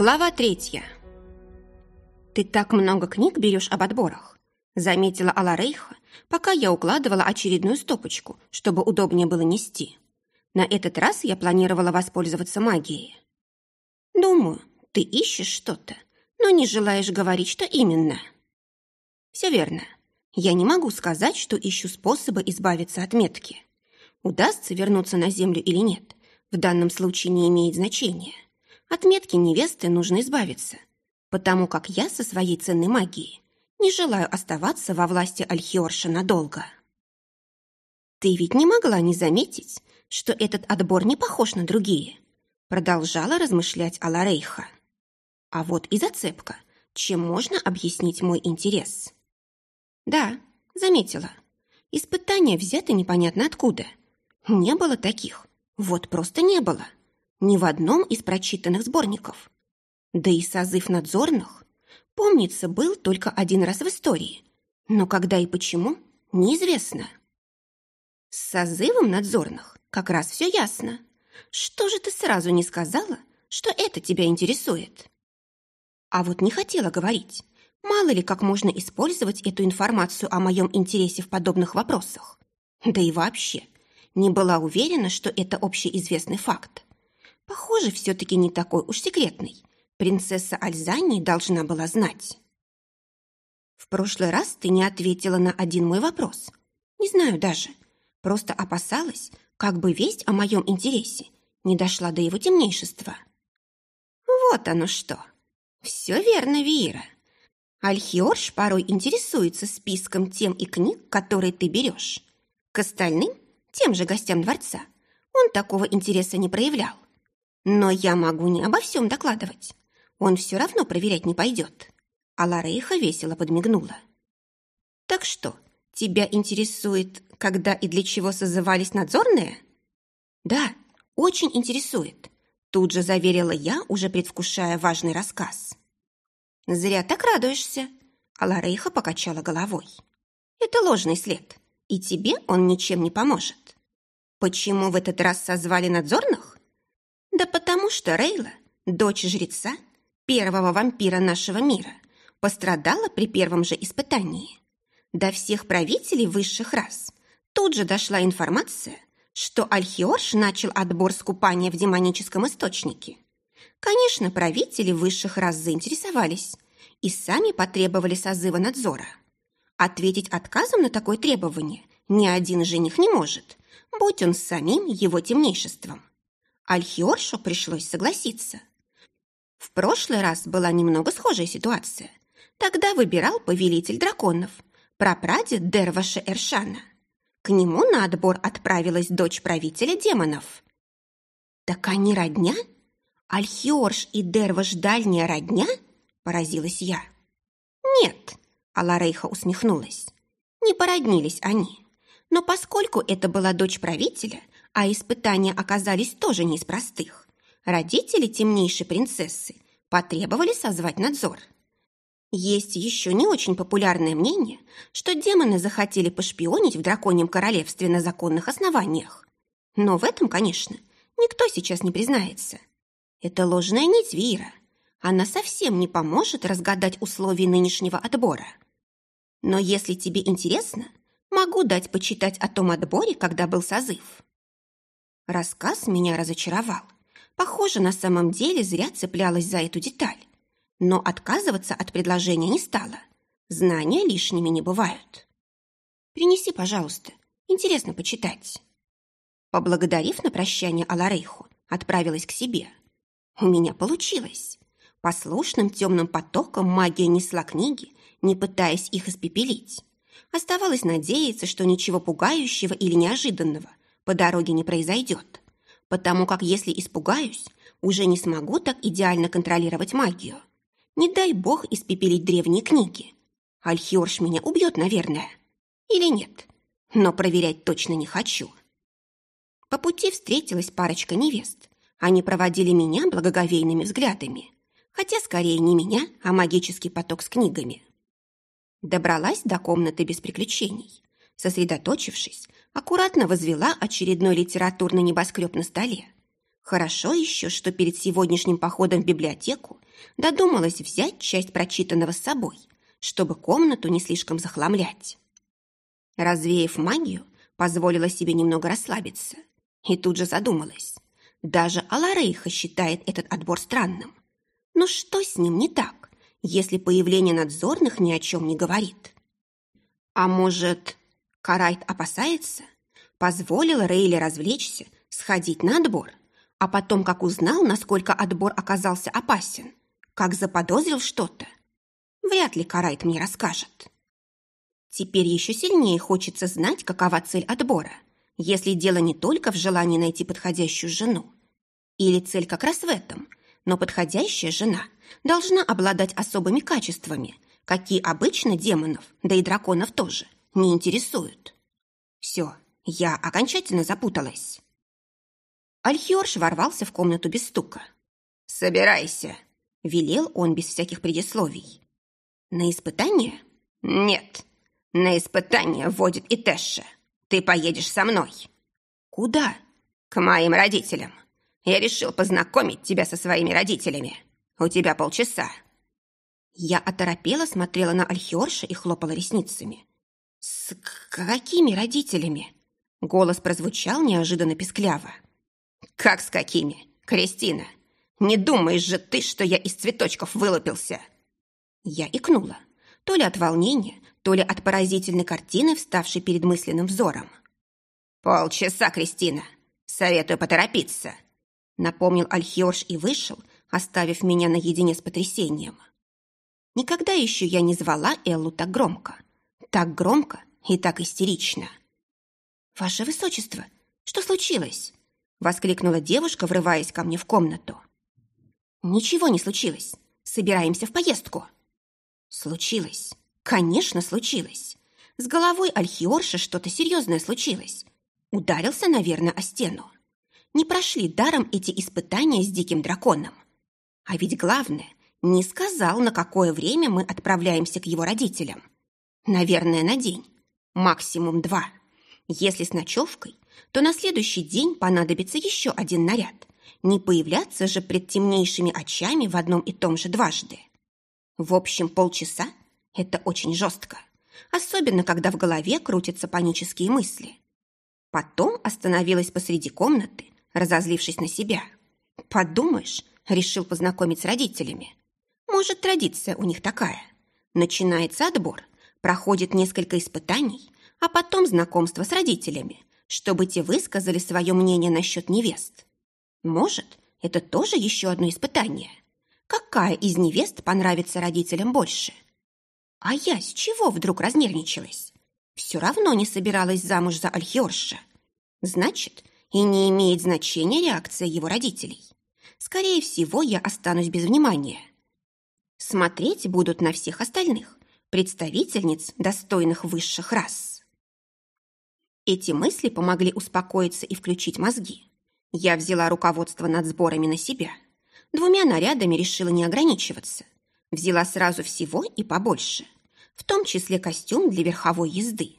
Глава третья. «Ты так много книг берешь об отборах», — заметила Аларейха, пока я укладывала очередную стопочку, чтобы удобнее было нести. На этот раз я планировала воспользоваться магией. «Думаю, ты ищешь что-то, но не желаешь говорить, что именно». «Все верно. Я не могу сказать, что ищу способы избавиться от метки. Удастся вернуться на Землю или нет, в данном случае не имеет значения». От метки невесты нужно избавиться, потому как я со своей ценной магией не желаю оставаться во власти Альхиорша надолго. «Ты ведь не могла не заметить, что этот отбор не похож на другие», продолжала размышлять Аларейха. А вот и зацепка, чем можно объяснить мой интерес. Да, заметила. Испытания взяты непонятно откуда. Не было таких. Вот просто не было. — ни в одном из прочитанных сборников. Да и созыв надзорных, помнится, был только один раз в истории, но когда и почему, неизвестно. С созывом надзорных как раз все ясно. Что же ты сразу не сказала, что это тебя интересует? А вот не хотела говорить. Мало ли, как можно использовать эту информацию о моем интересе в подобных вопросах. Да и вообще, не была уверена, что это общеизвестный факт. Похоже, все-таки не такой уж секретный. Принцесса Альзани должна была знать. В прошлый раз ты не ответила на один мой вопрос. Не знаю даже. Просто опасалась, как бы весть о моем интересе не дошла до его темнейшества. Вот оно что. Все верно, Вира. Альхиорш порой интересуется списком тем и книг, которые ты берешь. К остальным, тем же гостям дворца, он такого интереса не проявлял. Но я могу не обо всем докладывать. Он все равно проверять не пойдет. А Ларейха весело подмигнула. Так что, тебя интересует, когда и для чего созывались надзорные? Да, очень интересует. Тут же заверила я, уже предвкушая важный рассказ. Зря так радуешься. А Ларейха покачала головой. Это ложный след, и тебе он ничем не поможет. Почему в этот раз созвали надзорных? Да потому что Рейла, дочь жреца, первого вампира нашего мира, пострадала при первом же испытании. До всех правителей высших рас тут же дошла информация, что Альхиорш начал отбор скупания в демоническом источнике. Конечно, правители высших рас заинтересовались и сами потребовали созыва надзора. Ответить отказом на такое требование ни один жених не может, будь он самим его темнейшеством. Альхиоршу пришлось согласиться. В прошлый раз была немного схожая ситуация. Тогда выбирал повелитель драконов, прапрадед Дерваша Эршана. К нему на отбор отправилась дочь правителя демонов. «Так они родня? Альхиорш и Дерваш дальняя родня?» – поразилась я. «Нет», – Аларейха усмехнулась, – «не породнились они. Но поскольку это была дочь правителя, а испытания оказались тоже не из простых. Родители темнейшей принцессы потребовали созвать надзор. Есть еще не очень популярное мнение, что демоны захотели пошпионить в драконьем королевстве на законных основаниях. Но в этом, конечно, никто сейчас не признается. Это ложная нить Вира. Она совсем не поможет разгадать условия нынешнего отбора. Но если тебе интересно, могу дать почитать о том отборе, когда был созыв. Рассказ меня разочаровал. Похоже, на самом деле зря цеплялась за эту деталь. Но отказываться от предложения не стала. Знания лишними не бывают. Принеси, пожалуйста. Интересно почитать. Поблагодарив на прощание Аларейху, отправилась к себе. У меня получилось. Послушным темным потоком магия несла книги, не пытаясь их испепелить. Оставалось надеяться, что ничего пугающего или неожиданного по дороге не произойдет, потому как если испугаюсь, уже не смогу так идеально контролировать магию. Не дай бог испепелить древние книги. Альхиорш меня убьет, наверное. Или нет, но проверять точно не хочу. По пути встретилась парочка невест. Они проводили меня благоговейными взглядами. Хотя скорее не меня, а магический поток с книгами. Добралась до комнаты без приключений. Сосредоточившись, аккуратно возвела очередной литературный небоскреб на столе. Хорошо еще, что перед сегодняшним походом в библиотеку додумалась взять часть прочитанного с собой, чтобы комнату не слишком захламлять. Развеяв магию, позволила себе немного расслабиться и тут же задумалась. Даже Аларейха считает этот отбор странным. Но что с ним не так, если появление надзорных ни о чем не говорит? А может, Карайт опасается? Позволил Рейли развлечься, сходить на отбор, а потом, как узнал, насколько отбор оказался опасен, как заподозрил что-то, вряд ли Карайт мне расскажет. Теперь еще сильнее хочется знать, какова цель отбора, если дело не только в желании найти подходящую жену. Или цель как раз в этом, но подходящая жена должна обладать особыми качествами, какие обычно демонов, да и драконов тоже, не интересуют. Все, я окончательно запуталась. Альхиорш ворвался в комнату без стука. «Собирайся», — велел он без всяких предисловий. «На испытание?» «Нет, на испытание водит и Тэша. Ты поедешь со мной». «Куда?» «К моим родителям. Я решил познакомить тебя со своими родителями. У тебя полчаса». Я оторопела, смотрела на Альхиорша и хлопала ресницами. «С какими родителями?» Голос прозвучал неожиданно пескляво. «Как с какими? Кристина, не думаешь же ты, что я из цветочков вылупился?» Я икнула, то ли от волнения, то ли от поразительной картины, вставшей перед мысленным взором. «Полчаса, Кристина. Советую поторопиться», — напомнил Альхиорш и вышел, оставив меня наедине с потрясением. Никогда еще я не звала Эллу так громко. Так громко и так истерично. «Ваше Высочество, что случилось?» Воскликнула девушка, врываясь ко мне в комнату. «Ничего не случилось. Собираемся в поездку». «Случилось. Конечно, случилось. С головой Альхиорша что-то серьезное случилось. Ударился, наверное, о стену. Не прошли даром эти испытания с диким драконом. А ведь главное, не сказал, на какое время мы отправляемся к его родителям. Наверное, на день. Максимум два. Если с ночевкой, то на следующий день понадобится еще один наряд. Не появляться же пред темнейшими очами в одном и том же дважды. В общем, полчаса – это очень жестко. Особенно, когда в голове крутятся панические мысли. Потом остановилась посреди комнаты, разозлившись на себя. Подумаешь, решил познакомить с родителями. Может, традиция у них такая. Начинается отбор, проходит несколько испытаний, а потом знакомство с родителями, чтобы те высказали свое мнение насчет невест. Может, это тоже еще одно испытание. Какая из невест понравится родителям больше? А я с чего вдруг разнервничалась? Все равно не собиралась замуж за Альхиорша. Значит, и не имеет значения реакция его родителей. Скорее всего, я останусь без внимания. Смотреть будут на всех остальных, представительниц достойных высших рас. Эти мысли помогли успокоиться и включить мозги. Я взяла руководство над сборами на себя. Двумя нарядами решила не ограничиваться. Взяла сразу всего и побольше, в том числе костюм для верховой езды.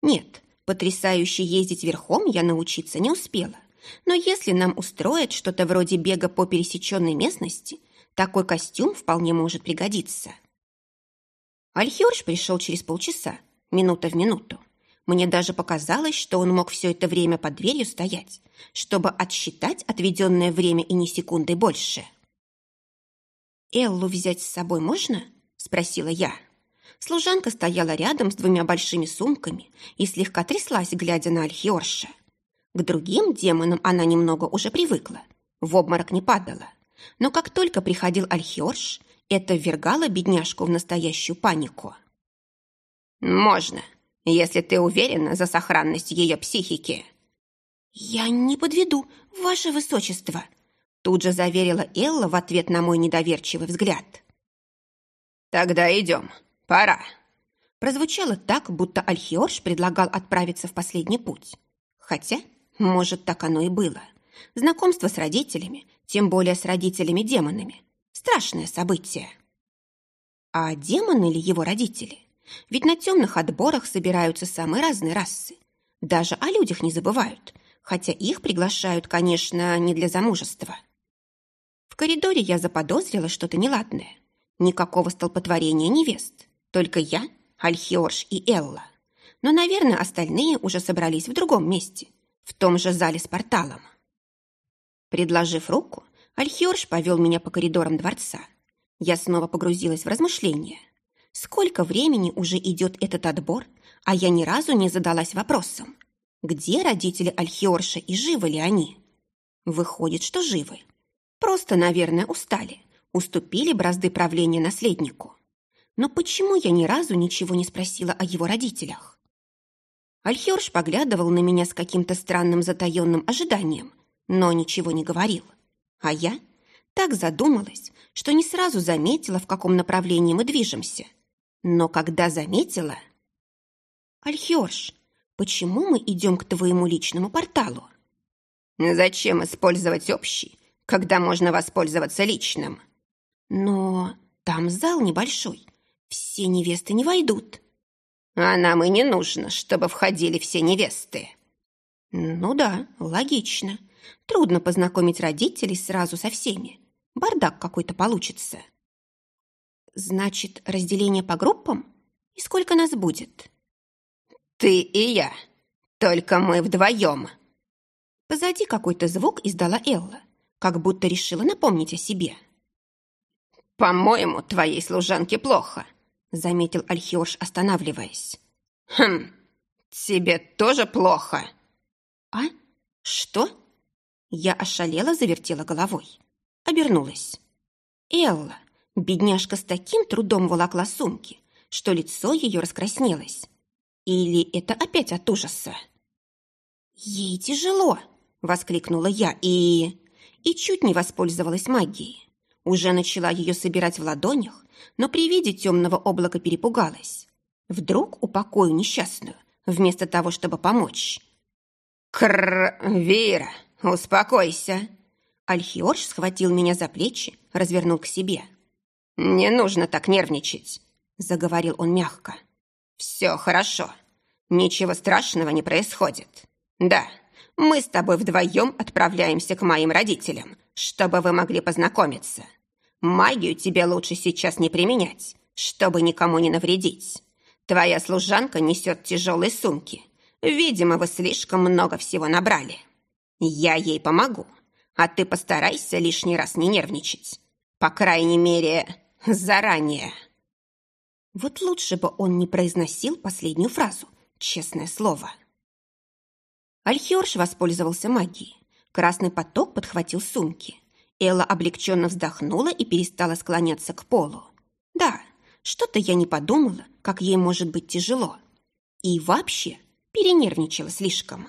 Нет, потрясающе ездить верхом я научиться не успела. Но если нам устроят что-то вроде бега по пересеченной местности, такой костюм вполне может пригодиться. Альхиорж пришел через полчаса, минута в минуту. Мне даже показалось, что он мог все это время под дверью стоять, чтобы отсчитать отведенное время и ни секунды больше. «Эллу взять с собой можно?» – спросила я. Служанка стояла рядом с двумя большими сумками и слегка тряслась, глядя на Альхиорша. К другим демонам она немного уже привыкла, в обморок не падала. Но как только приходил Альхиорш, это ввергало бедняжку в настоящую панику. «Можно, если ты уверена за сохранность ее психики». «Я не подведу, ваше высочество», тут же заверила Элла в ответ на мой недоверчивый взгляд. «Тогда идем, пора». Прозвучало так, будто Альхиорш предлагал отправиться в последний путь. Хотя, может, так оно и было. Знакомство с родителями, тем более с родителями-демонами, Страшное событие. А демоны ли его родители? Ведь на темных отборах собираются самые разные расы. Даже о людях не забывают, хотя их приглашают, конечно, не для замужества. В коридоре я заподозрила что-то неладное. Никакого столпотворения невест. Только я, Альхиорш и Элла. Но, наверное, остальные уже собрались в другом месте, в том же зале с порталом. Предложив руку, Альхиорш повел меня по коридорам дворца. Я снова погрузилась в размышления. Сколько времени уже идет этот отбор, а я ни разу не задалась вопросом, где родители Альхиорша и живы ли они? Выходит, что живы. Просто, наверное, устали, уступили бразды правления наследнику. Но почему я ни разу ничего не спросила о его родителях? Альхиорш поглядывал на меня с каким-то странным затаенным ожиданием, но ничего не говорил. А я так задумалась, что не сразу заметила, в каком направлении мы движемся. Но когда заметила... Альхиорш, Почему мы идем к твоему личному порталу? Зачем использовать общий, когда можно воспользоваться личным? Но там зал небольшой, все невесты не войдут. А нам и не нужно, чтобы входили все невесты. Ну да, логично. Трудно познакомить родителей сразу со всеми. Бардак какой-то получится. Значит, разделение по группам? И сколько нас будет? Ты и я. Только мы вдвоем. Позади какой-то звук издала Элла, как будто решила напомнить о себе. «По-моему, твоей служанке плохо», — заметил Альхиош, останавливаясь. «Хм, тебе тоже плохо?» «А? Что?» Я ошалела, завертела головой. Обернулась. Элла, бедняжка с таким трудом волокла сумки, что лицо ее раскраснелось. Или это опять от ужаса? «Ей тяжело!» — воскликнула я и... И чуть не воспользовалась магией. Уже начала ее собирать в ладонях, но при виде темного облака перепугалась. Вдруг упокою несчастную, вместо того, чтобы помочь. «Крррр, Вера, успокойся!» Альхиорж схватил меня за плечи, развернул к себе. «Не нужно так нервничать», — заговорил он мягко. «Все хорошо. Ничего страшного не происходит. Да, мы с тобой вдвоем отправляемся к моим родителям, чтобы вы могли познакомиться. Магию тебе лучше сейчас не применять, чтобы никому не навредить. Твоя служанка несет тяжелые сумки. Видимо, вы слишком много всего набрали. Я ей помогу, а ты постарайся лишний раз не нервничать. По крайней мере, заранее». Вот лучше бы он не произносил последнюю фразу, честное слово. Альхиорш воспользовался магией. Красный поток подхватил сумки. Элла облегченно вздохнула и перестала склоняться к полу. Да, что-то я не подумала, как ей может быть тяжело. И вообще перенервничала слишком.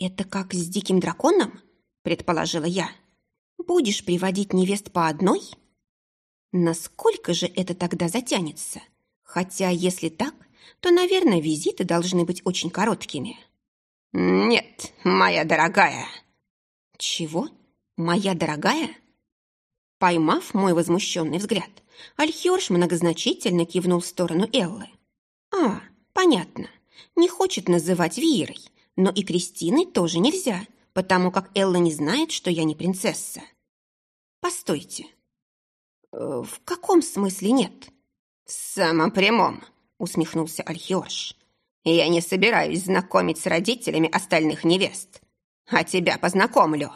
«Это как с диким драконом?» – предположила я. «Будешь приводить невест по одной?» Насколько же это тогда затянется? Хотя, если так, то, наверное, визиты должны быть очень короткими. «Нет, моя дорогая». «Чего? Моя дорогая?» Поймав мой возмущенный взгляд, Альхиорш многозначительно кивнул в сторону Эллы. «А, понятно. Не хочет называть Виерой, но и Кристиной тоже нельзя, потому как Элла не знает, что я не принцесса. Постойте, «Э, «В каком смысле нет?» «В самом прямом», — усмехнулся Альхиорш. «Я не собираюсь знакомить с родителями остальных невест. А тебя познакомлю».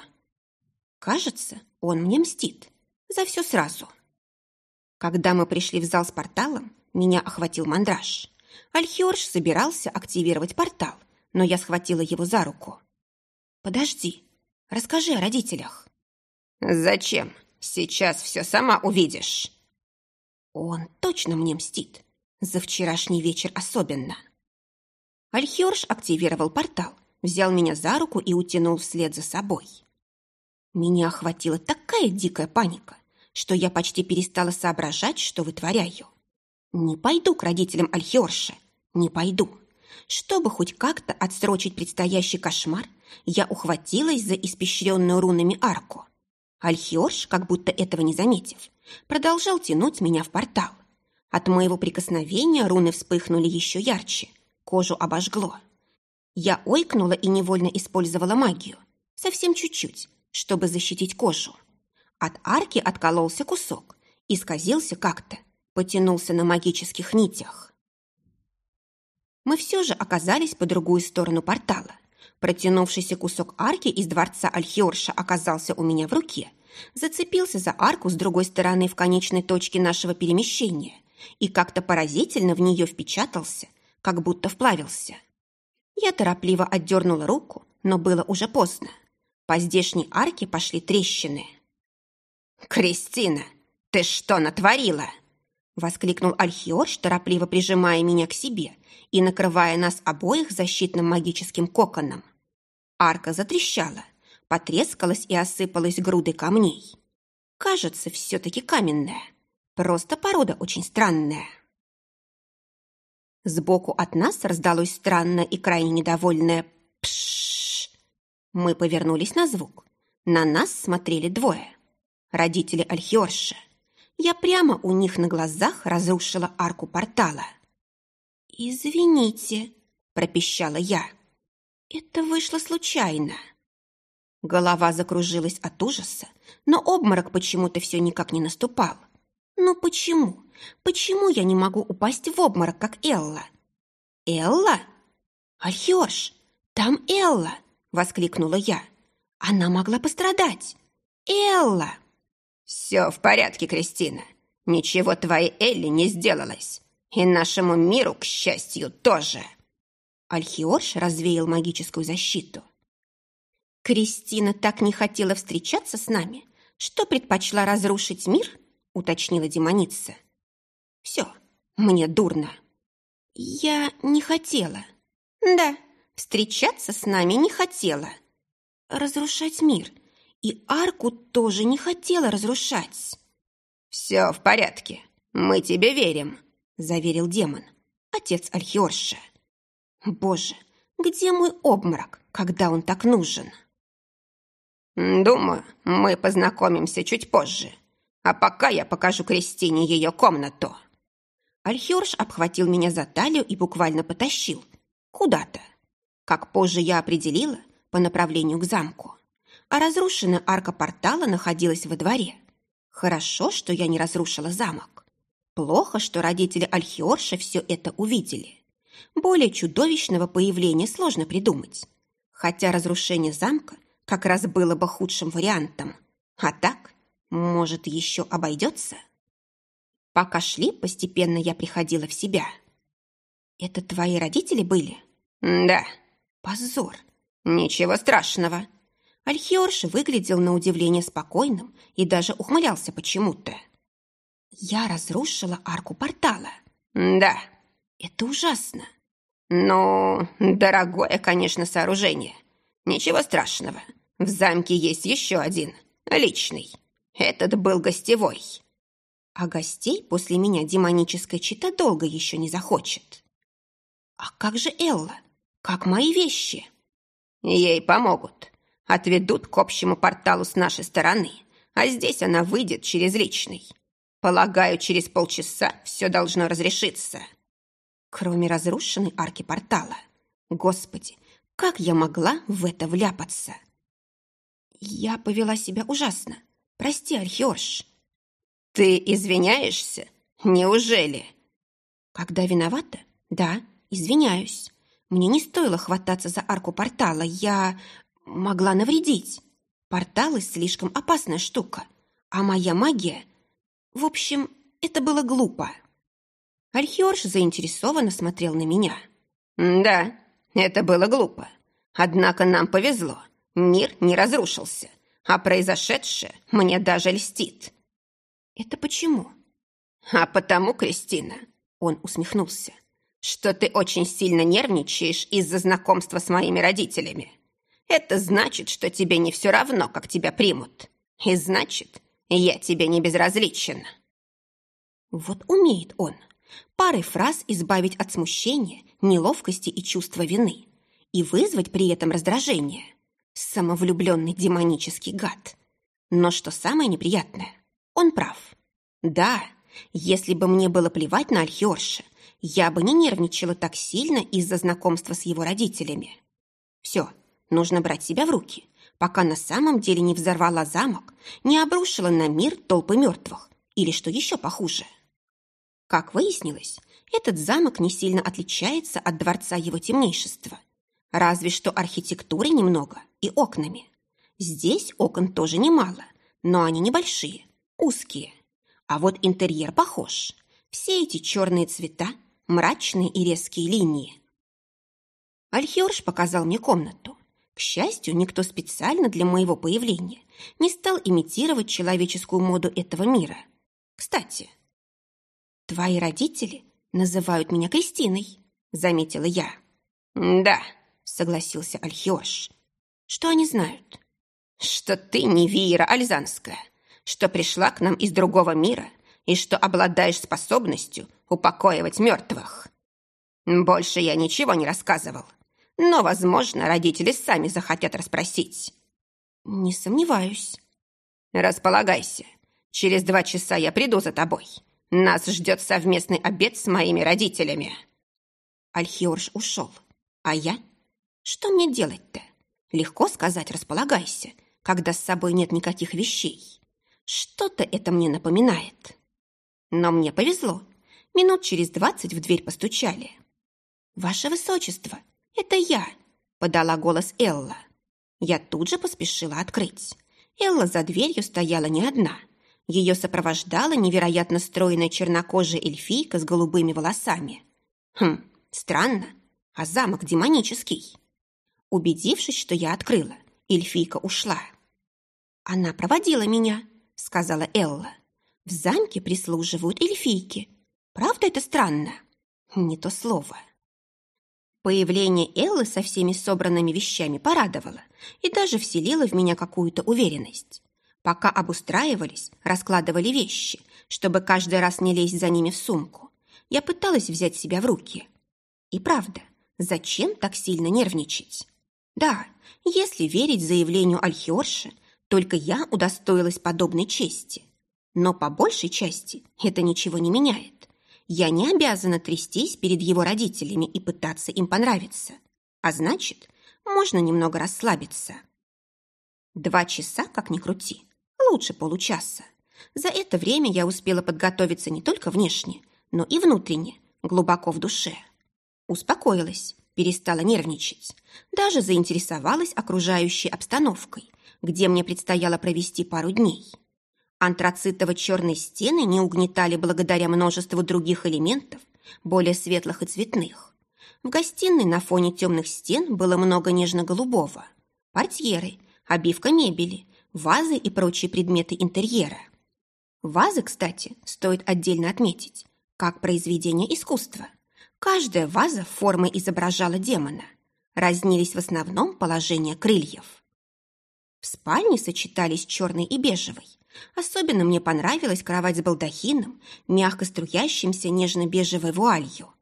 «Кажется, он мне мстит. За все сразу». Когда мы пришли в зал с порталом, меня охватил мандраж. Альхиорш собирался активировать портал, но я схватила его за руку. «Подожди, расскажи о родителях». «Зачем? Сейчас все сама увидишь». Он точно мне мстит. За вчерашний вечер особенно. Альхиорш активировал портал, взял меня за руку и утянул вслед за собой. Меня охватила такая дикая паника, что я почти перестала соображать, что вытворяю. Не пойду к родителям Альхиорша, не пойду. Чтобы хоть как-то отсрочить предстоящий кошмар, я ухватилась за испещренную рунами арку. Альхиорш, как будто этого не заметив, продолжал тянуть меня в портал. От моего прикосновения руны вспыхнули еще ярче, кожу обожгло. Я ойкнула и невольно использовала магию. Совсем чуть-чуть, чтобы защитить кожу. От арки откололся кусок, исказился как-то, потянулся на магических нитях. Мы все же оказались по другую сторону портала. Протянувшийся кусок арки из дворца Альхиорша оказался у меня в руке, зацепился за арку с другой стороны в конечной точке нашего перемещения и как-то поразительно в нее впечатался, как будто вплавился. Я торопливо отдернула руку, но было уже поздно. По здешней арке пошли трещины. «Кристина, ты что натворила?» Воскликнул Альхиорш, торопливо прижимая меня к себе и накрывая нас обоих защитным магическим коконом. Арка затрещала, потрескалась и осыпалась грудой камней. Кажется, все-таки каменная. Просто порода очень странная. Сбоку от нас раздалось странное и крайне недовольное «пшшш». Мы повернулись на звук. На нас смотрели двое. Родители Альхиорши. Я прямо у них на глазах разрушила арку портала. «Извините», — пропищала я. «Это вышло случайно». Голова закружилась от ужаса, но обморок почему-то все никак не наступал. Но почему? Почему я не могу упасть в обморок, как Элла? Элла? Альхёрш, там Элла! Воскликнула я. Она могла пострадать. Элла! Все в порядке, Кристина. Ничего твоей Элли не сделалось. И нашему миру, к счастью, тоже. Альхиорш развеял магическую защиту. Кристина так не хотела встречаться с нами, что предпочла разрушить мир, уточнила демоница. Все, мне дурно. Я не хотела. Да, встречаться с нами не хотела. Разрушать мир. И арку тоже не хотела разрушать. Все в порядке. Мы тебе верим, заверил демон, отец Альхиорша. Боже, где мой обморок, когда он так нужен? «Думаю, мы познакомимся чуть позже. А пока я покажу Кристине ее комнату». Альхерш обхватил меня за талию и буквально потащил. Куда-то. Как позже я определила, по направлению к замку. А разрушенная арка портала находилась во дворе. Хорошо, что я не разрушила замок. Плохо, что родители Альхиорша все это увидели. Более чудовищного появления сложно придумать. Хотя разрушение замка как раз было бы худшим вариантом. А так, может, еще обойдется? Пока шли, постепенно я приходила в себя. Это твои родители были? Да. Позор. Ничего страшного. Альхиорш выглядел на удивление спокойным и даже ухмылялся почему-то. Я разрушила арку портала. Да. Это ужасно. Ну, дорогое, конечно, сооружение. Ничего страшного. В замке есть еще один, личный. Этот был гостевой. А гостей после меня демоническая чита долго еще не захочет. А как же Элла? Как мои вещи? Ей помогут. Отведут к общему порталу с нашей стороны, а здесь она выйдет через личный. Полагаю, через полчаса все должно разрешиться. Кроме разрушенной арки портала. Господи, как я могла в это вляпаться? Я повела себя ужасно. Прости, Архиорш. Ты извиняешься? Неужели? Когда виновата? Да, извиняюсь. Мне не стоило хвататься за арку портала. Я могла навредить. Порталы слишком опасная штука. А моя магия... В общем, это было глупо. Архиорш заинтересованно смотрел на меня. «Да, это было глупо. Однако нам повезло. Мир не разрушился, а произошедшее мне даже льстит». «Это почему?» «А потому, Кристина», — он усмехнулся, «что ты очень сильно нервничаешь из-за знакомства с моими родителями. Это значит, что тебе не все равно, как тебя примут. И значит, я тебе не безразличен». Вот умеет он парой фраз избавить от смущения, неловкости и чувства вины и вызвать при этом раздражение. Самовлюбленный демонический гад. Но что самое неприятное, он прав. Да, если бы мне было плевать на Альхиорша, я бы не нервничала так сильно из-за знакомства с его родителями. Все, нужно брать себя в руки, пока на самом деле не взорвала замок, не обрушила на мир толпы мертвых или что еще похуже. Как выяснилось, этот замок не сильно отличается от дворца его темнейшества, разве что архитектурой немного и окнами. Здесь окон тоже немало, но они небольшие, узкие. А вот интерьер похож. Все эти черные цвета, мрачные и резкие линии. Альхиорж показал мне комнату. К счастью, никто специально для моего появления не стал имитировать человеческую моду этого мира. Кстати, «Твои родители называют меня Кристиной», — заметила я. «Да», — согласился Альхиорж. «Что они знают?» «Что ты не Виера Альзанская, что пришла к нам из другого мира и что обладаешь способностью упокоивать мертвых. Больше я ничего не рассказывал, но, возможно, родители сами захотят расспросить». «Не сомневаюсь». «Располагайся. Через два часа я приду за тобой. Нас ждет совместный обед с моими родителями». Альхиорж ушел. А я? Что мне делать-то? Легко сказать «располагайся», когда с собой нет никаких вещей. Что-то это мне напоминает. Но мне повезло. Минут через двадцать в дверь постучали. «Ваше Высочество, это я!» — подала голос Элла. Я тут же поспешила открыть. Элла за дверью стояла не одна. Ее сопровождала невероятно стройная чернокожая эльфийка с голубыми волосами. Хм, странно, а замок демонический. Убедившись, что я открыла, эльфийка ушла. «Она проводила меня», — сказала Элла. «В замке прислуживают эльфийки. Правда это странно?» «Не то слово». Появление Эллы со всеми собранными вещами порадовало и даже вселило в меня какую-то уверенность. Пока обустраивались, раскладывали вещи, чтобы каждый раз не лезть за ними в сумку, я пыталась взять себя в руки. И правда, зачем так сильно нервничать? Да, если верить заявлению Альхиорши, только я удостоилась подобной чести. Но по большей части это ничего не меняет. Я не обязана трястись перед его родителями и пытаться им понравиться. А значит, можно немного расслабиться. Два часа, как ни крути, лучше получаса. За это время я успела подготовиться не только внешне, но и внутренне, глубоко в душе. Успокоилась, перестала нервничать, даже заинтересовалась окружающей обстановкой, где мне предстояло провести пару дней. Антрацитово-черные стены не угнетали благодаря множеству других элементов, более светлых и цветных. В гостиной на фоне темных стен было много нежно-голубого. Портьеры, обивка мебели, вазы и прочие предметы интерьера. Вазы, кстати, стоит отдельно отметить, как произведение искусства. Каждая ваза формой изображала демона. Разнились в основном положения крыльев. В спальне сочетались черный и бежевый. Особенно мне понравилась кровать с балдахином, мягко струящимся нежно-бежевой вуалью.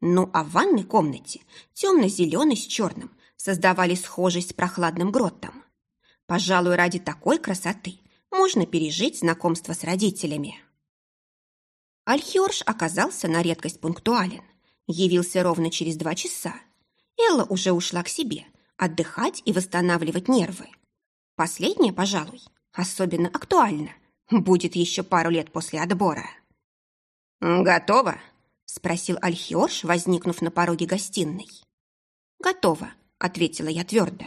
Ну а в ванной комнате темно-зеленый с черным создавали схожесть с прохладным гротом. Пожалуй, ради такой красоты можно пережить знакомство с родителями. Альхиорж оказался на редкость пунктуален. Явился ровно через два часа. Элла уже ушла к себе, отдыхать и восстанавливать нервы. Последнее, пожалуй, особенно актуально. Будет еще пару лет после отбора. «Готово?» – спросил Альхиорж, возникнув на пороге гостиной. «Готово», – ответила я твердо.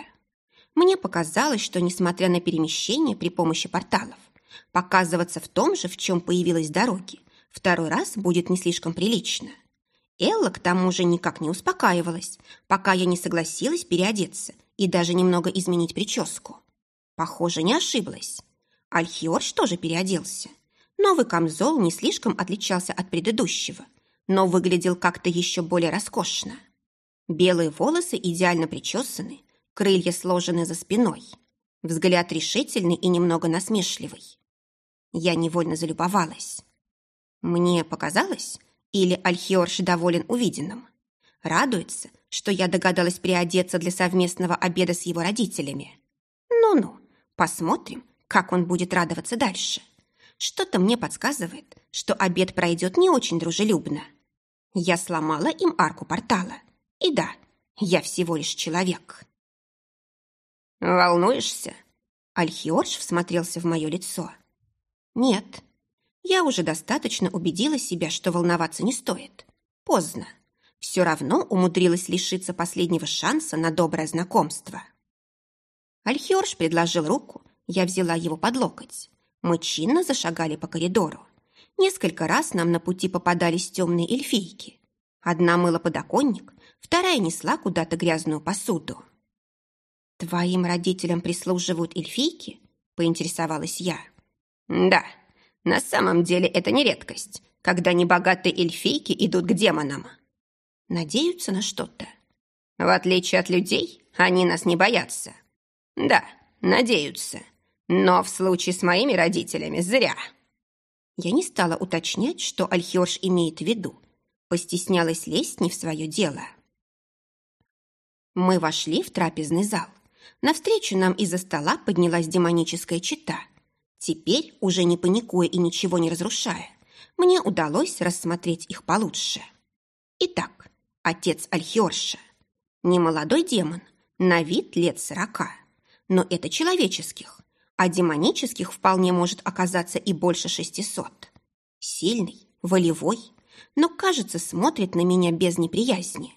Мне показалось, что, несмотря на перемещение при помощи порталов, показываться в том же, в чем появилась дороги, второй раз будет не слишком прилично. Элла, к тому же, никак не успокаивалась, пока я не согласилась переодеться и даже немного изменить прическу. Похоже, не ошиблась. Альхиорж тоже переоделся. Новый камзол не слишком отличался от предыдущего, но выглядел как-то еще более роскошно. Белые волосы идеально причесаны, крылья сложены за спиной. Взгляд решительный и немного насмешливый. Я невольно залюбовалась. Мне показалось, или Альхиорш доволен увиденным? Радуется, что я догадалась приодеться для совместного обеда с его родителями. Ну-ну, посмотрим, как он будет радоваться дальше. Что-то мне подсказывает, что обед пройдет не очень дружелюбно. Я сломала им арку портала. И да, я всего лишь человек. «Волнуешься?» Альхиорж всмотрелся в мое лицо. «Нет, я уже достаточно убедила себя, что волноваться не стоит. Поздно. Все равно умудрилась лишиться последнего шанса на доброе знакомство». Альхиорж предложил руку, я взяла его под локоть. Мы чинно зашагали по коридору. Несколько раз нам на пути попадались темные эльфийки. Одна мыла подоконник, вторая несла куда-то грязную посуду. «Твоим родителям прислуживают эльфийки?» – поинтересовалась я. «Да, на самом деле это не редкость, когда небогатые эльфийки идут к демонам». «Надеются на что-то?» «В отличие от людей, они нас не боятся». «Да, надеются. Но в случае с моими родителями зря». Я не стала уточнять, что Альхиорж имеет в виду. Постеснялась лезть не в свое дело. Мы вошли в трапезный зал. Навстречу нам из-за стола поднялась демоническая чита. Теперь, уже не паникуя и ничего не разрушая, мне удалось рассмотреть их получше. Итак, отец Альхиорша. Немолодой демон, на вид лет сорока. Но это человеческих, а демонических вполне может оказаться и больше шестисот. Сильный, волевой, но, кажется, смотрит на меня без неприязни.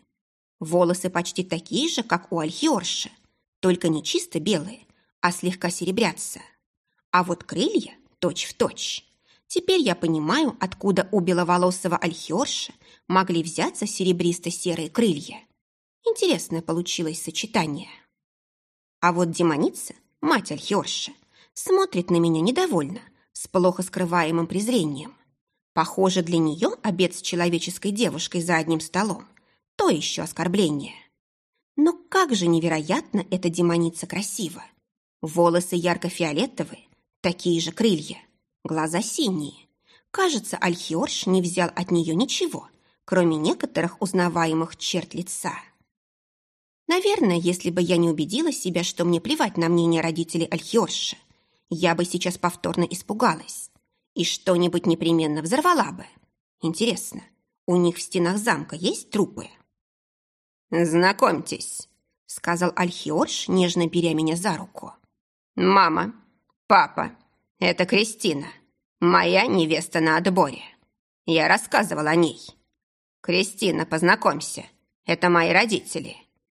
Волосы почти такие же, как у Альхиорши, только не чисто белые, а слегка серебрятся. А вот крылья точь-в-точь. Точь. Теперь я понимаю, откуда у беловолосого альхиорша могли взяться серебристо-серые крылья. Интересное получилось сочетание. А вот демоница, мать альхиорша, смотрит на меня недовольно, с плохо скрываемым презрением. Похоже, для нее обед с человеческой девушкой за одним столом – то еще оскорбление. Но как же невероятно эта демоница красива! Волосы ярко-фиолетовые, такие же крылья, глаза синие. Кажется, Альхиорш не взял от нее ничего, кроме некоторых узнаваемых черт лица. Наверное, если бы я не убедила себя, что мне плевать на мнение родителей Альхиорша, я бы сейчас повторно испугалась и что-нибудь непременно взорвала бы. Интересно, у них в стенах замка есть трупы? «Знакомьтесь», — сказал Альхиорш, нежно беря меня за руку. «Мама, папа, это Кристина, моя невеста на отборе. Я рассказывал о ней. Кристина, познакомься, это мои родители.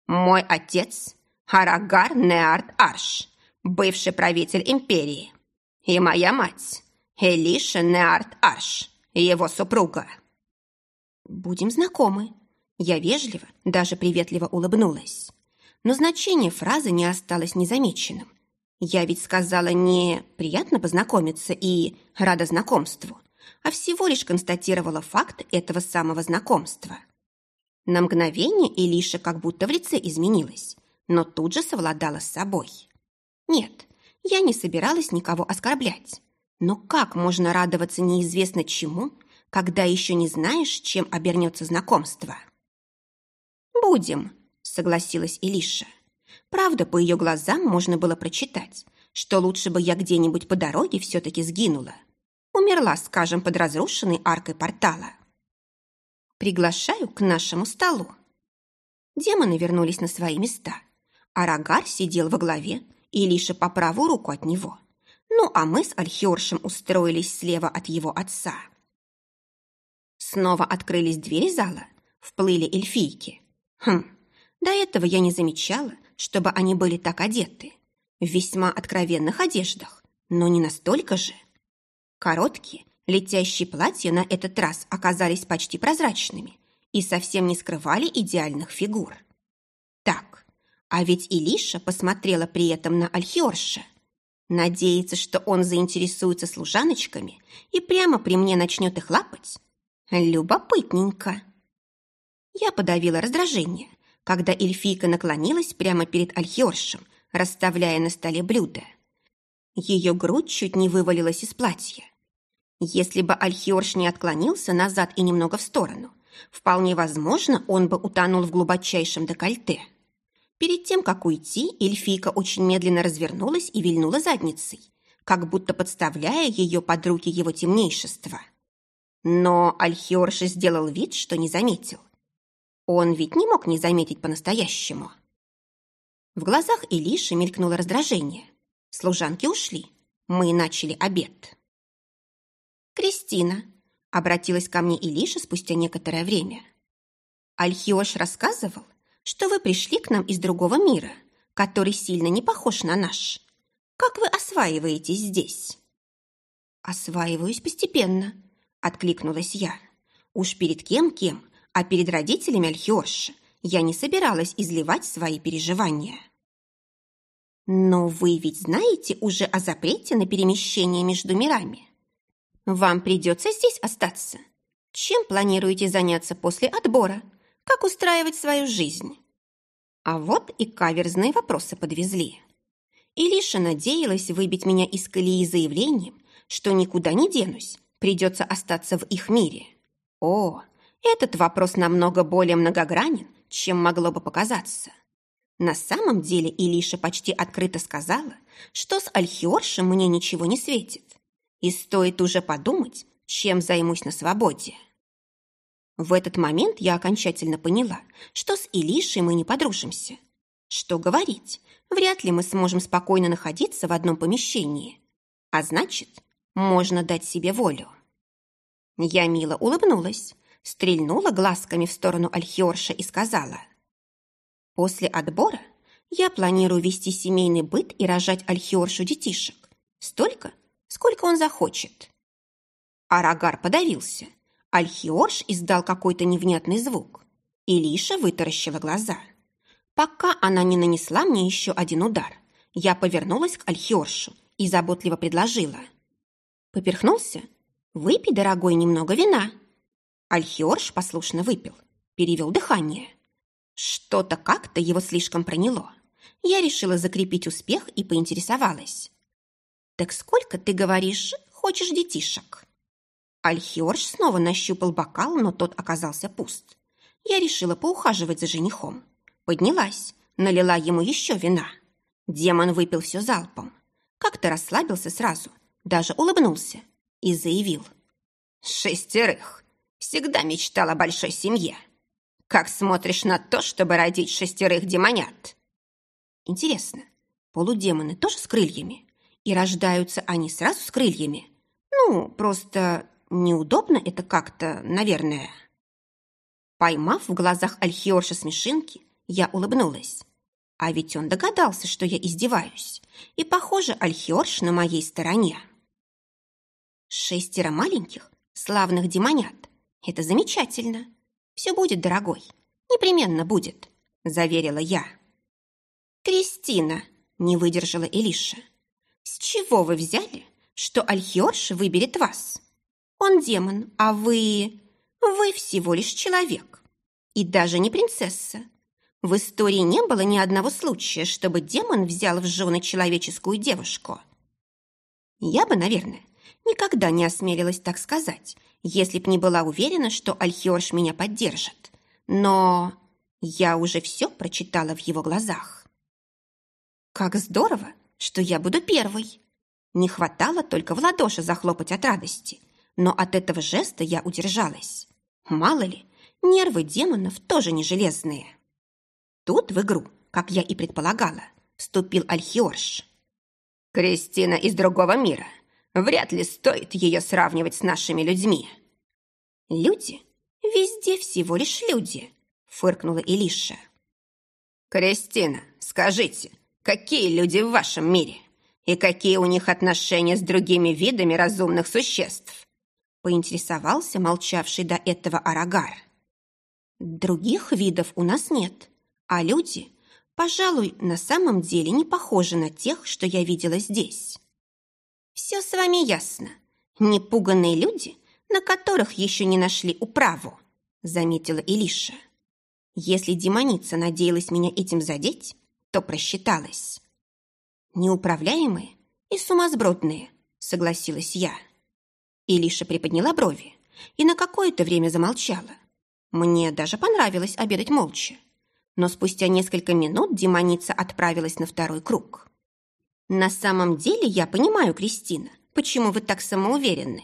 Мой отец – Арагар Неарт Арш, бывший правитель империи. И моя мать – Элиша Неарт Арш, его супруга». «Будем знакомы», я вежливо, даже приветливо улыбнулась. Но значение фразы не осталось незамеченным. Я ведь сказала не «приятно познакомиться» и «рада знакомству», а всего лишь констатировала факт этого самого знакомства. На мгновение Илиша как будто в лице изменилась, но тут же совладала с собой. Нет, я не собиралась никого оскорблять. Но как можно радоваться неизвестно чему, когда еще не знаешь, чем обернется знакомство? «Будем», — согласилась Илиша. Правда, по ее глазам можно было прочитать, что лучше бы я где-нибудь по дороге все-таки сгинула. Умерла, скажем, под разрушенной аркой портала. «Приглашаю к нашему столу». Демоны вернулись на свои места. Арагар сидел во главе, и Илиша по правую руку от него. Ну, а мы с Альхиоршем устроились слева от его отца. Снова открылись двери зала, вплыли эльфийки. Хм, до этого я не замечала, чтобы они были так одеты. В весьма откровенных одеждах, но не настолько же. Короткие, летящие платья на этот раз оказались почти прозрачными и совсем не скрывали идеальных фигур. Так, а ведь Илиша посмотрела при этом на Альхиорша. Надеется, что он заинтересуется служаночками и прямо при мне начнет их лапать? Любопытненько. Я подавила раздражение, когда эльфийка наклонилась прямо перед альхиоршем, расставляя на столе блюдо. Ее грудь чуть не вывалилась из платья. Если бы альхиорш не отклонился назад и немного в сторону, вполне возможно, он бы утонул в глубочайшем декольте. Перед тем, как уйти, эльфийка очень медленно развернулась и вильнула задницей, как будто подставляя ее под руки его темнейшества. Но Альхиорш сделал вид, что не заметил. Он ведь не мог не заметить по-настоящему. В глазах Илиши мелькнуло раздражение. Служанки ушли. Мы начали обед. «Кристина», — обратилась ко мне Илиша спустя некоторое время. «Альхиош рассказывал, что вы пришли к нам из другого мира, который сильно не похож на наш. Как вы осваиваетесь здесь?» «Осваиваюсь постепенно», — откликнулась я. «Уж перед кем-кем, а перед родителями Альхиоша я не собиралась изливать свои переживания». «Но вы ведь знаете уже о запрете на перемещение между мирами. Вам придется здесь остаться. Чем планируете заняться после отбора? Как устраивать свою жизнь?» А вот и каверзные вопросы подвезли. Илиша надеялась выбить меня из колеи заявлением, что никуда не денусь, придется остаться в их мире. О, этот вопрос намного более многогранен, чем могло бы показаться. На самом деле Илиша почти открыто сказала, что с Альхиоршем мне ничего не светит. И стоит уже подумать, чем займусь на свободе. В этот момент я окончательно поняла, что с Илишей мы не подружимся. Что говорить, вряд ли мы сможем спокойно находиться в одном помещении. А значит, можно дать себе волю. Я мило улыбнулась, стрельнула глазками в сторону Альхиорша и сказала. «После отбора я планирую вести семейный быт и рожать Альхиоршу детишек. Столько, сколько он захочет». Арагар подавился – Альхиорш издал какой-то невнятный звук. Илиша вытаращила глаза. Пока она не нанесла мне еще один удар, я повернулась к Альхиоршу и заботливо предложила. Поперхнулся? Выпей, дорогой, немного вина. Альхиорш послушно выпил, перевел дыхание. Что-то как-то его слишком проняло. Я решила закрепить успех и поинтересовалась. «Так сколько, ты говоришь, хочешь детишек?» Альхиорж снова нащупал бокал, но тот оказался пуст. Я решила поухаживать за женихом. Поднялась, налила ему еще вина. Демон выпил все залпом. Как-то расслабился сразу, даже улыбнулся и заявил. «Шестерых! Всегда мечтал о большой семье. Как смотришь на то, чтобы родить шестерых демонят?» Интересно, полудемоны тоже с крыльями? И рождаются они сразу с крыльями? Ну, просто Неудобно это как-то, наверное. Поймав в глазах Альхиорша смешинки, я улыбнулась. А ведь он догадался, что я издеваюсь. И, похоже, Альхиорш на моей стороне. Шестеро маленьких, славных демонят. Это замечательно. Все будет, дорогой. Непременно будет, заверила я. Кристина, не выдержала Элиша. С чего вы взяли, что Альхиорш выберет вас? Он демон, а вы... Вы всего лишь человек. И даже не принцесса. В истории не было ни одного случая, чтобы демон взял в жены человеческую девушку. Я бы, наверное, никогда не осмелилась так сказать, если б не была уверена, что Альхиорш меня поддержит. Но я уже все прочитала в его глазах. Как здорово, что я буду первой. Не хватало только в ладоши захлопать от радости – но от этого жеста я удержалась. Мало ли, нервы демонов тоже не железные. Тут в игру, как я и предполагала, вступил Альхиорш. «Кристина из другого мира. Вряд ли стоит ее сравнивать с нашими людьми». «Люди? Везде всего лишь люди», — фыркнула Илиша. «Кристина, скажите, какие люди в вашем мире? И какие у них отношения с другими видами разумных существ?» поинтересовался молчавший до этого Арагар. Других видов у нас нет, а люди, пожалуй, на самом деле не похожи на тех, что я видела здесь. Все с вами ясно. Непуганные люди, на которых еще не нашли управу, заметила Илиша. Если демоница надеялась меня этим задеть, то просчиталась. Неуправляемые и сумасбродные, согласилась я. Илиша приподняла брови и на какое-то время замолчала. Мне даже понравилось обедать молча. Но спустя несколько минут демоница отправилась на второй круг. «На самом деле я понимаю, Кристина, почему вы так самоуверенны.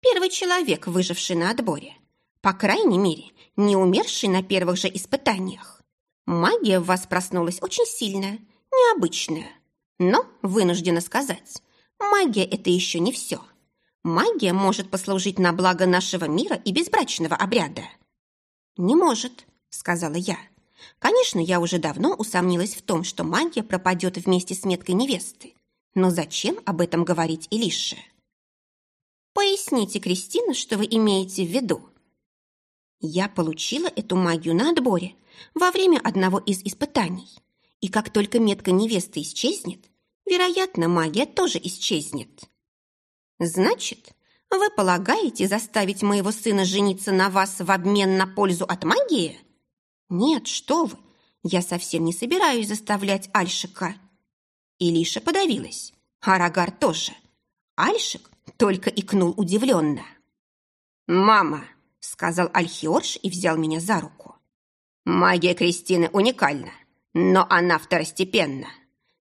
Первый человек, выживший на отборе. По крайней мере, не умерший на первых же испытаниях. Магия в вас проснулась очень сильная, необычная. Но, вынуждена сказать, магия – это еще не все. Магия может послужить на благо нашего мира и безбрачного обряда. «Не может», – сказала я. Конечно, я уже давно усомнилась в том, что магия пропадет вместе с меткой невесты. Но зачем об этом говорить Илише? Поясните, Кристина, что вы имеете в виду. Я получила эту магию на отборе во время одного из испытаний. И как только метка невесты исчезнет, вероятно, магия тоже исчезнет. Значит, вы полагаете заставить моего сына жениться на вас в обмен на пользу от магии? «Нет, что вы! Я совсем не собираюсь заставлять Альшика!» Илиша подавилась, а Рагар тоже. Альшик только икнул удивленно. «Мама!» — сказал Альхиорш и взял меня за руку. «Магия Кристины уникальна, но она второстепенна.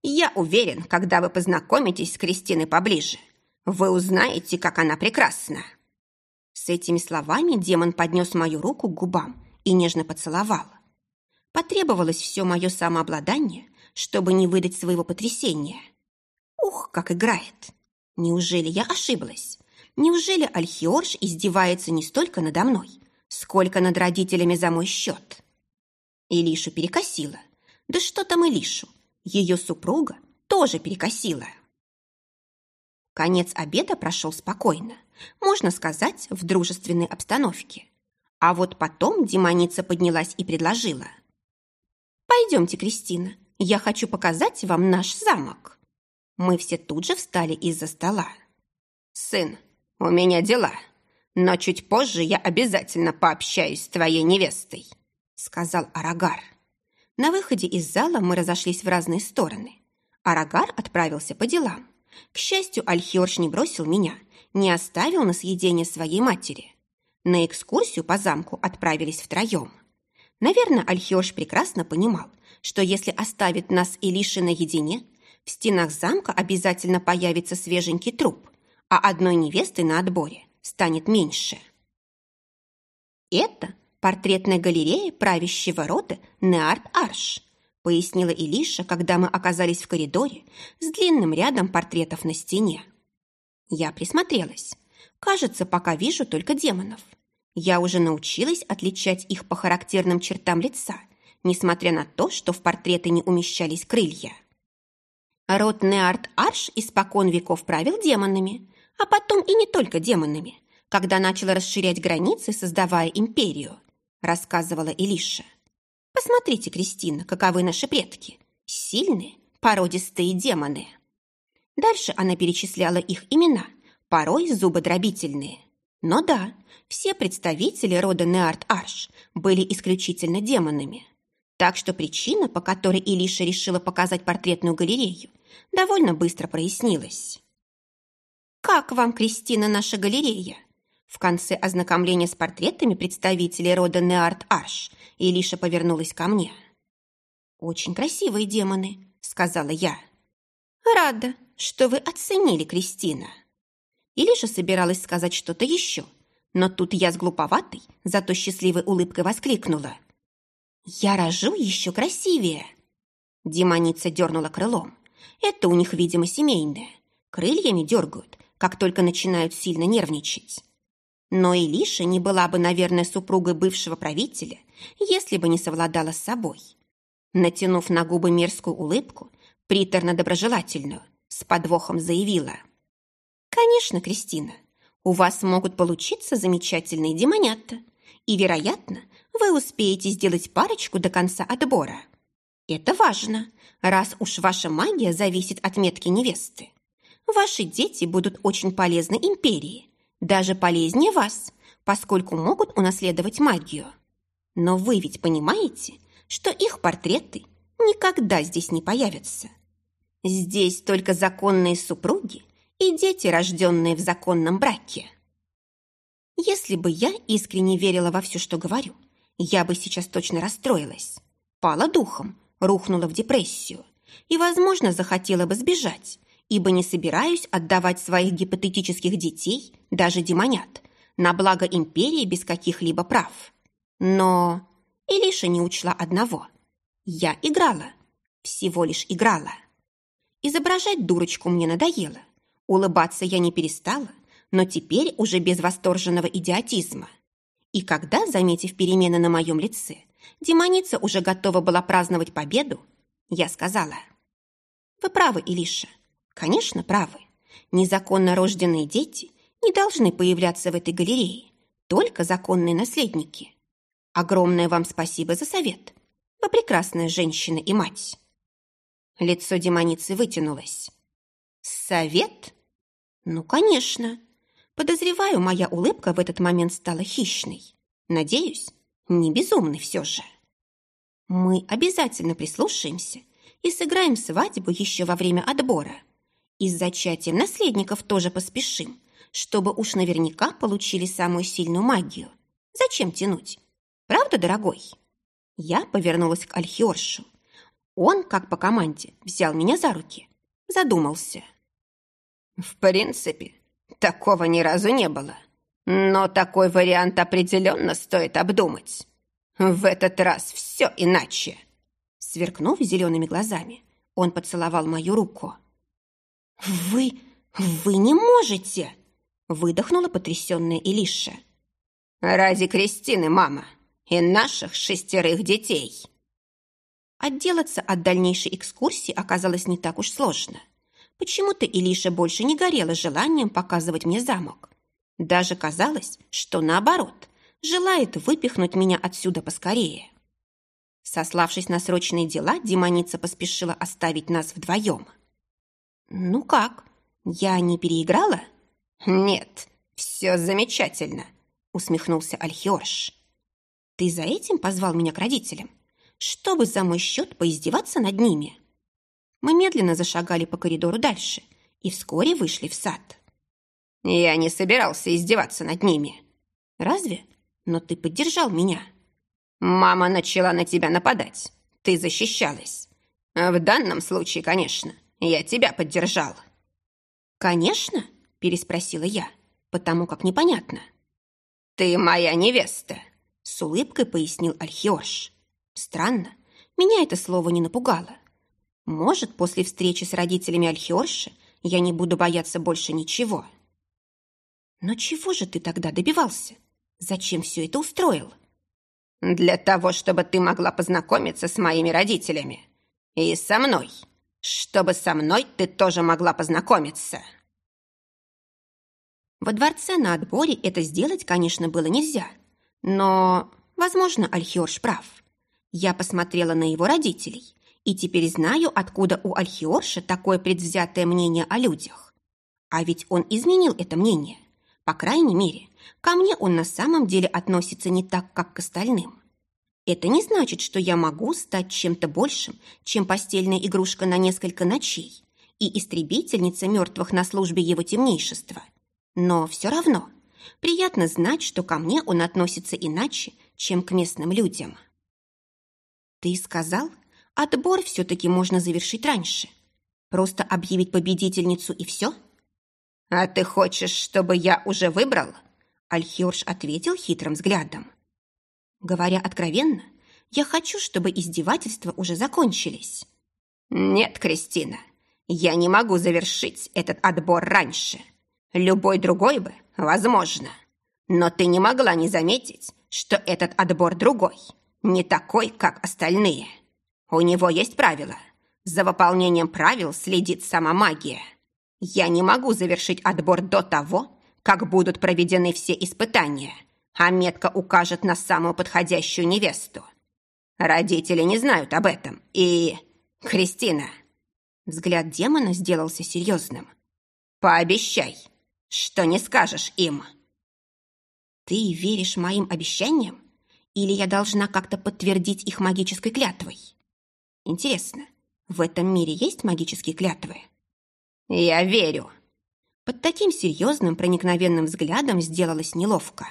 Я уверен, когда вы познакомитесь с Кристиной поближе, вы узнаете, как она прекрасна». С этими словами демон поднес мою руку к губам и нежно поцеловал. Потребовалось все мое самообладание, чтобы не выдать своего потрясения. Ух, как играет! Неужели я ошиблась? Неужели Альхиорж издевается не столько надо мной, сколько над родителями за мой счет? Илишу перекосила. Да что там Илишу? Ее супруга тоже перекосила. Конец обеда прошел спокойно, можно сказать, в дружественной обстановке. А вот потом демоница поднялась и предложила. «Пойдемте, Кристина, я хочу показать вам наш замок». Мы все тут же встали из-за стола. «Сын, у меня дела, но чуть позже я обязательно пообщаюсь с твоей невестой», сказал Арагар. На выходе из зала мы разошлись в разные стороны. Арагар отправился по делам. К счастью, Альхиорш не бросил меня, не оставил на съедение своей матери. На экскурсию по замку отправились втроем. Наверное, Альхиош прекрасно понимал, что если оставит нас и Лиши наедине, в стенах замка обязательно появится свеженький труп, а одной невесты на отборе станет меньше. «Это портретная галерея правящего рода Неарт-Арш», пояснила Илиша, когда мы оказались в коридоре с длинным рядом портретов на стене. Я присмотрелась. Кажется, пока вижу только демонов. Я уже научилась отличать их по характерным чертам лица, несмотря на то, что в портреты не умещались крылья. Род Неарт-Арш испокон веков правил демонами, а потом и не только демонами, когда начала расширять границы, создавая империю, рассказывала Илиша. Посмотрите, Кристина, каковы наши предки. Сильные, породистые демоны. Дальше она перечисляла их имена – порой зубодробительные. Но да, все представители рода Неарт-Арш были исключительно демонами. Так что причина, по которой Илиша решила показать портретную галерею, довольно быстро прояснилась. «Как вам, Кристина, наша галерея?» В конце ознакомления с портретами представителей рода Неарт-Арш Илиша повернулась ко мне. «Очень красивые демоны», — сказала я. «Рада, что вы оценили, Кристина». Или же собиралась сказать что-то еще. Но тут я с глуповатой, зато счастливой улыбкой воскликнула. «Я рожу еще красивее!» Демоница дернула крылом. Это у них, видимо, семейное. Крыльями дергают, как только начинают сильно нервничать. Но Илиша не была бы, наверное, супругой бывшего правителя, если бы не совладала с собой. Натянув на губы мерзкую улыбку, приторно-доброжелательную, с подвохом заявила – Конечно, Кристина, у вас могут получиться замечательные демонята, и, вероятно, вы успеете сделать парочку до конца отбора. Это важно, раз уж ваша магия зависит от метки невесты. Ваши дети будут очень полезны империи, даже полезнее вас, поскольку могут унаследовать магию. Но вы ведь понимаете, что их портреты никогда здесь не появятся. Здесь только законные супруги и дети, рожденные в законном браке. Если бы я искренне верила во все, что говорю, я бы сейчас точно расстроилась, пала духом, рухнула в депрессию и, возможно, захотела бы сбежать, ибо не собираюсь отдавать своих гипотетических детей, даже демонят, на благо империи без каких-либо прав. Но Илиша не учла одного. Я играла. Всего лишь играла. Изображать дурочку мне надоело. Улыбаться я не перестала, но теперь уже без восторженного идиотизма. И когда, заметив перемены на моем лице, демоница уже готова была праздновать победу, я сказала. «Вы правы, Илиша. Конечно, правы. Незаконно рожденные дети не должны появляться в этой галерее, только законные наследники. Огромное вам спасибо за совет. Вы прекрасная женщина и мать». Лицо демоницы вытянулось. «Совет? Ну, конечно. Подозреваю, моя улыбка в этот момент стала хищной. Надеюсь, не безумной все же. Мы обязательно прислушаемся и сыграем свадьбу еще во время отбора. И с зачатием наследников тоже поспешим, чтобы уж наверняка получили самую сильную магию. Зачем тянуть? Правда, дорогой?» Я повернулась к Альхиоршу. Он, как по команде, взял меня за руки. Задумался. «В принципе, такого ни разу не было. Но такой вариант определенно стоит обдумать. В этот раз все иначе». Сверкнув зелеными глазами, он поцеловал мою руку. «Вы... вы не можете!» выдохнула потрясенная Илиша. «Ради Кристины, мама, и наших шестерых детей!» Отделаться от дальнейшей экскурсии оказалось не так уж сложно. Почему-то Илиша больше не горела желанием показывать мне замок. Даже казалось, что наоборот, желает выпихнуть меня отсюда поскорее. Сославшись на срочные дела, демоница поспешила оставить нас вдвоем. «Ну как, я не переиграла?» «Нет, все замечательно», — усмехнулся Альхиорш. «Ты за этим позвал меня к родителям? Чтобы за мой счет поиздеваться над ними?» Мы медленно зашагали по коридору дальше и вскоре вышли в сад. «Я не собирался издеваться над ними». «Разве? Но ты поддержал меня». «Мама начала на тебя нападать. Ты защищалась. В данном случае, конечно, я тебя поддержал». «Конечно?» переспросила я, потому как непонятно. «Ты моя невеста», — с улыбкой пояснил Альхиош. Странно, меня это слово не напугало. Может, после встречи с родителями Альхиорши я не буду бояться больше ничего. Но чего же ты тогда добивался? Зачем все это устроил? Для того, чтобы ты могла познакомиться с моими родителями. И со мной. Чтобы со мной ты тоже могла познакомиться. Во дворце на отборе это сделать, конечно, было нельзя. Но, возможно, Альхиорш прав. Я посмотрела на его родителей и теперь знаю, откуда у Альхиорша такое предвзятое мнение о людях. А ведь он изменил это мнение. По крайней мере, ко мне он на самом деле относится не так, как к остальным. Это не значит, что я могу стать чем-то большим, чем постельная игрушка на несколько ночей и истребительница мертвых на службе его темнейшества – но все равно приятно знать, что ко мне он относится иначе, чем к местным людям. Ты сказал, отбор все-таки можно завершить раньше. Просто объявить победительницу и все? А ты хочешь, чтобы я уже выбрал? Альхиорж ответил хитрым взглядом. Говоря откровенно, я хочу, чтобы издевательства уже закончились. Нет, Кристина, я не могу завершить этот отбор раньше. Любой другой бы, возможно. Но ты не могла не заметить, что этот отбор другой, не такой, как остальные. У него есть правила. За выполнением правил следит сама магия. Я не могу завершить отбор до того, как будут проведены все испытания, а метка укажет на самую подходящую невесту. Родители не знают об этом, и... Кристина... Взгляд демона сделался серьезным. «Пообещай, что не скажешь им?» «Ты веришь моим обещаниям? Или я должна как-то подтвердить их магической клятвой? Интересно, в этом мире есть магические клятвы?» «Я верю». Под таким серьезным проникновенным взглядом сделалось неловко.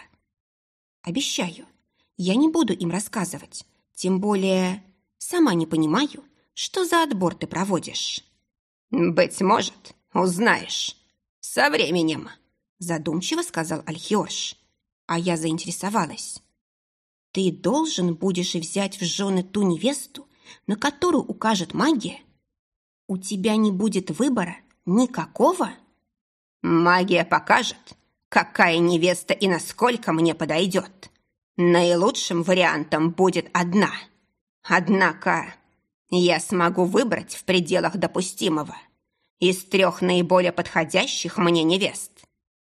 «Обещаю, я не буду им рассказывать, тем более сама не понимаю, что за отбор ты проводишь». «Быть может, узнаешь». «Со временем», — задумчиво сказал Альхиорш. А я заинтересовалась. «Ты должен будешь взять в жены ту невесту, на которую укажет магия, у тебя не будет выбора никакого? Магия покажет, какая невеста и насколько мне подойдет. Наилучшим вариантом будет одна. Однако я смогу выбрать в пределах допустимого из трех наиболее подходящих мне невест.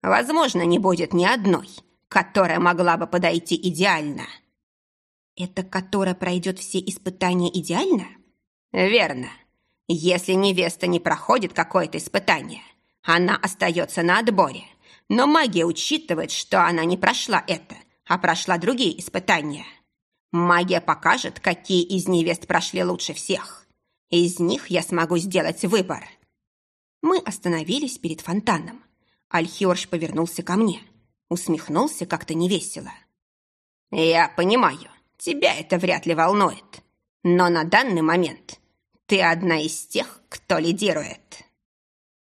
Возможно, не будет ни одной, которая могла бы подойти идеально. Это которая пройдет все испытания идеально? Верно. Если невеста не проходит какое-то испытание, она остается на отборе. Но магия учитывает, что она не прошла это, а прошла другие испытания. Магия покажет, какие из невест прошли лучше всех. Из них я смогу сделать выбор. Мы остановились перед фонтаном. Альхиорж повернулся ко мне. Усмехнулся как-то невесело. «Я понимаю, тебя это вряд ли волнует. Но на данный момент ты одна из тех, кто лидирует.